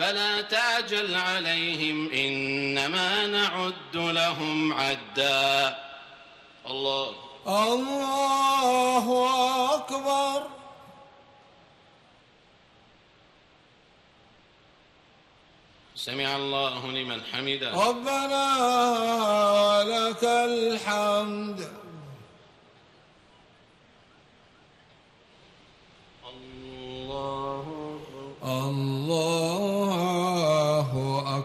فلا تعجل عليهم إنما نعد لهم عدا. الله. الله أكبر. سمع الله لمن حمده. ربنا لك الحمد. الله. الله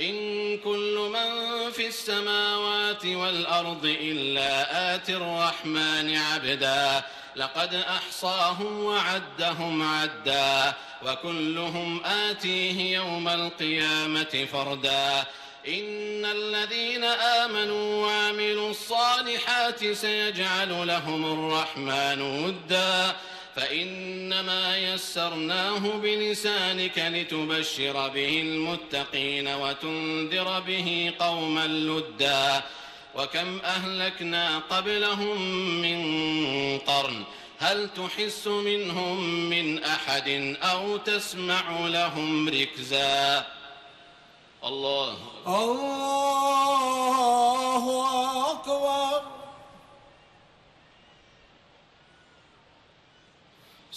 إن كل من في السماوات والأرض إلا آتي الرحمن عبدا. لقد أحصاهم وعدهم عدا وكلهم آتيه يوم القيامة فردا. إن الذين آمنوا وعملوا الصالحات سيجعل لهم الرحمن ودا. فإنما يسرناه بلسانك لتبشر به المتقين وتنذر به قوما لدا وكم أهلكنا قبلهم من قرن هل تحس منهم من أحد أو تسمع لهم ركزا الله الله أكبر.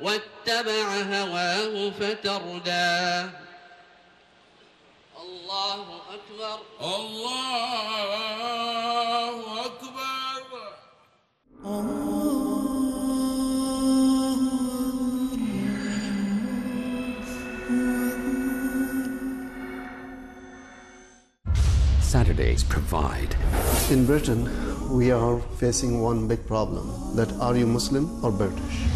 واتبع هواه فتردى الله أكبر الله أكبر Saturdays provide. In Britain, we are facing one big problem that are you Muslim or British?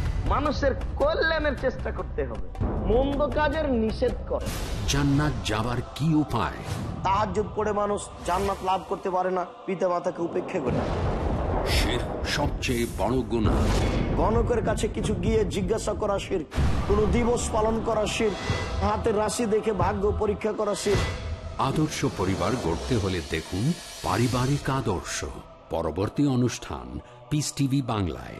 মানুষের কল্যাণের চেষ্টা করতে হবে। মন্দ কাজের নিষেধ করে। জান্নাত যাবার কি উপায়? তাহাজ্জুদ করে মানুষ জান্নাত লাভ করতে পারে না পিতা মাতাকে উপেক্ষা করে। শির সবচেয়ে বড় গুণা গণকের কাছে কিছু গিয়ে জিজ্ঞাসা করা শির কোন দিবস পালন করা শির হাতের রাশি দেখে ভাগ্য পরীক্ষা করা শির। আদর্শ পরিবার গড়তে হলে দেখুন পারিবারিক আদর্শ। পরবর্তী অনুষ্ঠান পিস টিভি বাংলায়।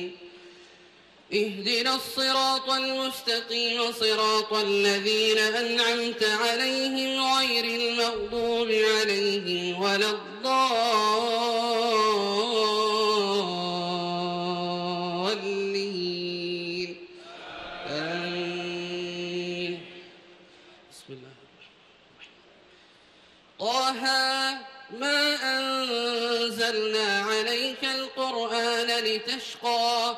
اهدنا الصراط المستقيم صراط الذين أنعمت عليهم غير المغضوب عليهم ولا الضالين. آمين. بسم الله. طه ما أنزلنا عليك القرآن لتشقى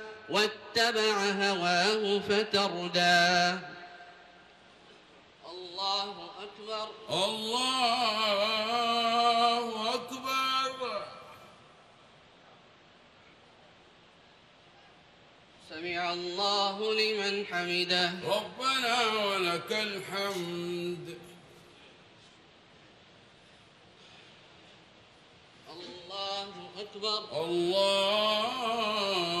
واتبع هواه فتردى. الله أكبر. الله أكبر. سمع الله لمن حمده. ربنا ولك الحمد. الله أكبر. الله أكبر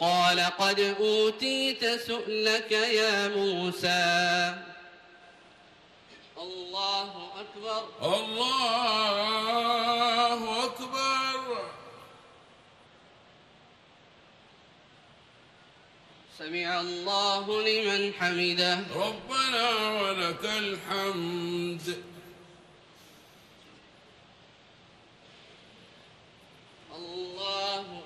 قال قد أوتيت سؤلك يا موسى. الله أكبر. الله أكبر. سمع الله لمن حمده. ربنا ولك الحمد الله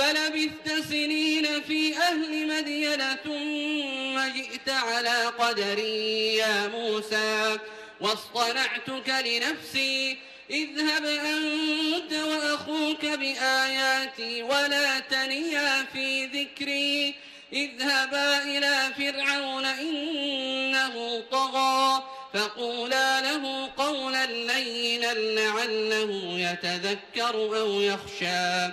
فلبثت سنين في أهل مدين ثم جئت على قدري يا موسى واصطنعتك لنفسي. اذهب أنت وأخوك بآياتي ولا تنيا في ذكري. اذهبا إلى فرعون إنه طغى فقولا له قولا لينا لعله يتذكر أو يخشى.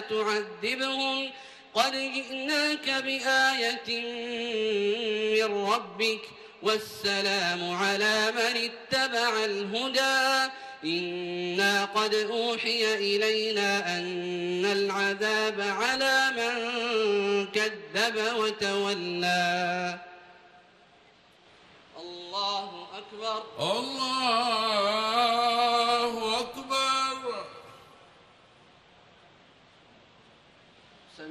تعذبهم قد جئناك بآية من ربك والسلام على من اتبع الهدى. إنا قد أوحي إلينا أن العذاب على من كذب وتولى. الله أكبر. الله أكبر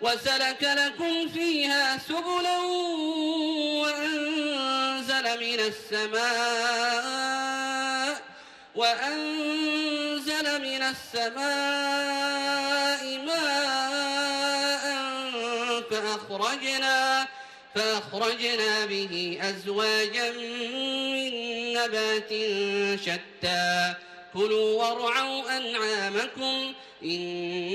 وسلك لكم فيها سبلا وأنزل من السماء وأنزل من السماء ماء فأخرجنا فأخرجنا به أزواجا من نبات شتى. كلوا وارعوا أنعامكم إن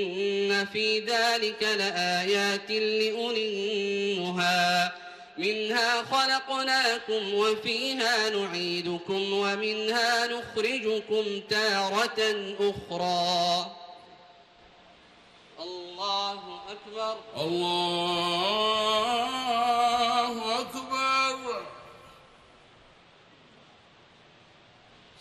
في ذلك لآيات لأولي النهى. منها خلقناكم وفيها نعيدكم ومنها نخرجكم تارة أخرى. الله أكبر. الله أكبر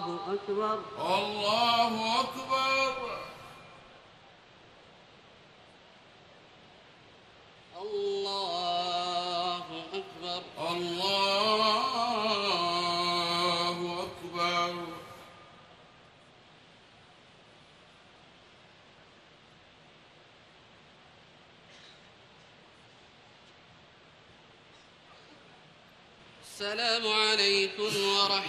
الله أكبر. الله أكبر الله أكبر الله أكبر السلام عليكم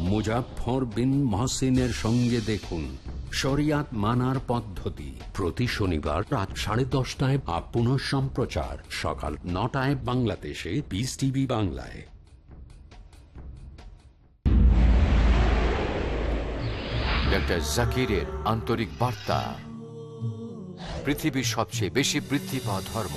মুজাফর বিন মহসিনের সঙ্গে দেখুন শরিয়াত মানার পদ্ধতি। প্রতি শনিবার রাত সাড়ে দশটায় আপন সম্প্রচার। সকাল নটায় বাংলাদেশে বিস টিভি বাংলায়। ডক্টর জাকিরের আন্তরিক বার্তা। পৃথিবীর সবচেয়ে বেশি বৃদ্ধি পাওয়া ধর্ম।